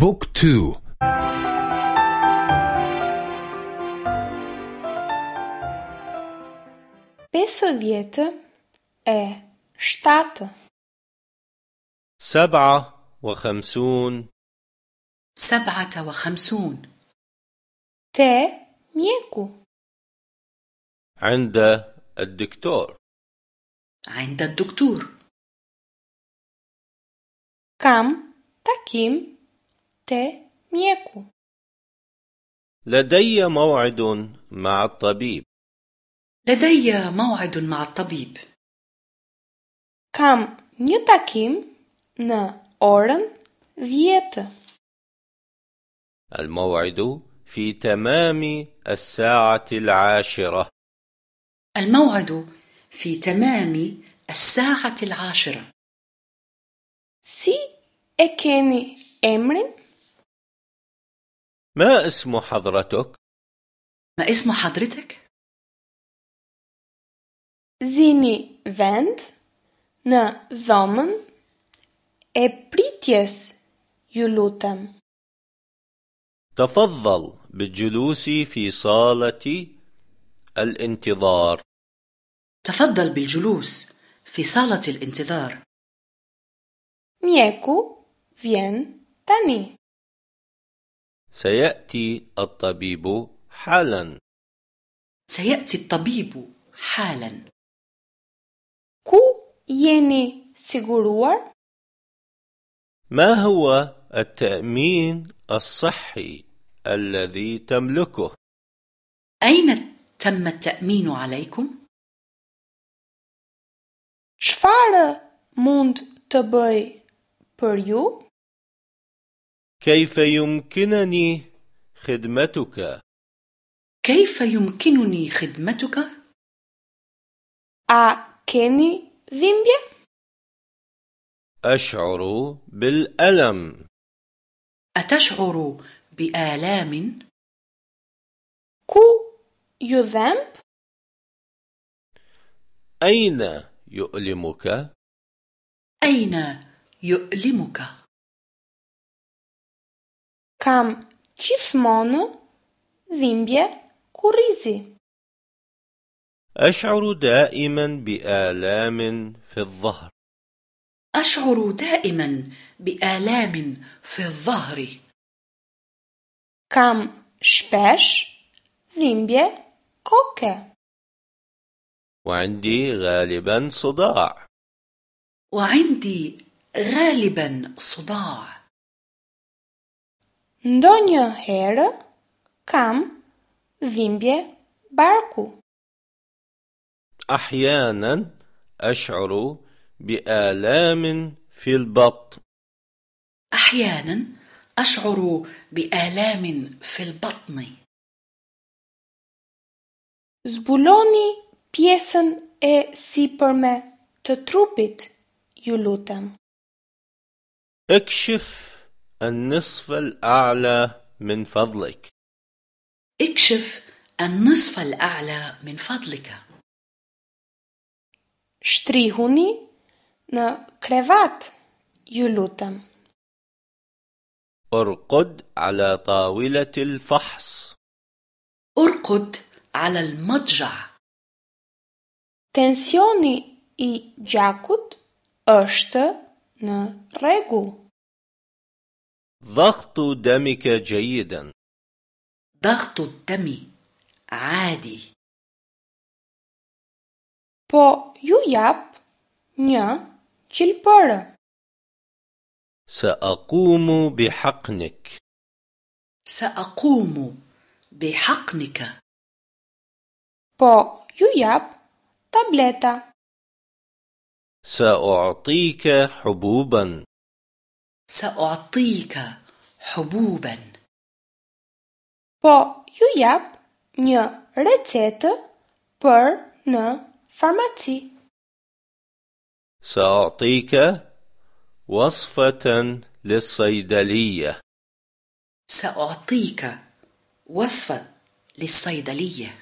بوك تو. Pesëdhjetë e shtatë. سبعة وخمسون. سبعة وخمسون. Te mjeku. عند الدكتور. عند الدكتور. Kam takim te mjeku. لدي موعد مع الطبيب لدي موعد مع الطبيب Kam një takim në orën 10. الموعد في تمام الساعة العاشرة الموعد في تمام الساعة العاشرة Si e keni emrin? ما اسم حضرتك؟ ما اسم حضرتك؟ Zini vend në dhomën e pritjes, ju lutem. تفضل بالجلوس في صالة الانتظار تفضل بالجلوس في صالة الانتظار Mjeku vjen tani. سيأتي الطبيب حالا سيأتي الطبيب حالا Ku jeni siguruar? ما هو التأمين الصحي الذي تملكه؟ أين تم التأمين عليكم؟ Të bëj për ju? كيف يمكنني خدمتك؟ كيف يمكنني خدمتك؟ A keni dhimbje? أشعر بالألم أتشعر بآلام؟ Ju dhemb? أين يؤلمك؟ أين يؤلمك؟ Kam gjithmonë dhimbje kurrizi. أشعر دائما بآلام في الظهر أشعر دائما بآلام في الظهر Kam shpesh dhimbje koke. وعندي غالبا صداع وعندي غالبا صداع Ndonjë herë kam dhimbje barku. Ahyanan ash'uru bi alamin fil batn. Ahyanan ash'uru bi alamin fil batni. Zbuloni pjesën e sipërme të trupit, ju lutem. Ekshif النصف الأعلى من فضلك اكشف النصف الأعلى من فضلك në krevat, ju lutem. ارقد على طاولة الفحص ارقد على المضجع Tensioni i gjakut është në rregull. ضغط دمك جيدا. ضغط الدم عادي. Po ju jap një qilpërë. سأقوم بحقنك سأقوم بحقنك Po ju jap tableta. سأعطيك حبوبا سأعطيك حبوبا. Po ju jap një recetë për në farmaci. سأعطيك وصفة للصيدلية سأعطيك وصفة للصيدلية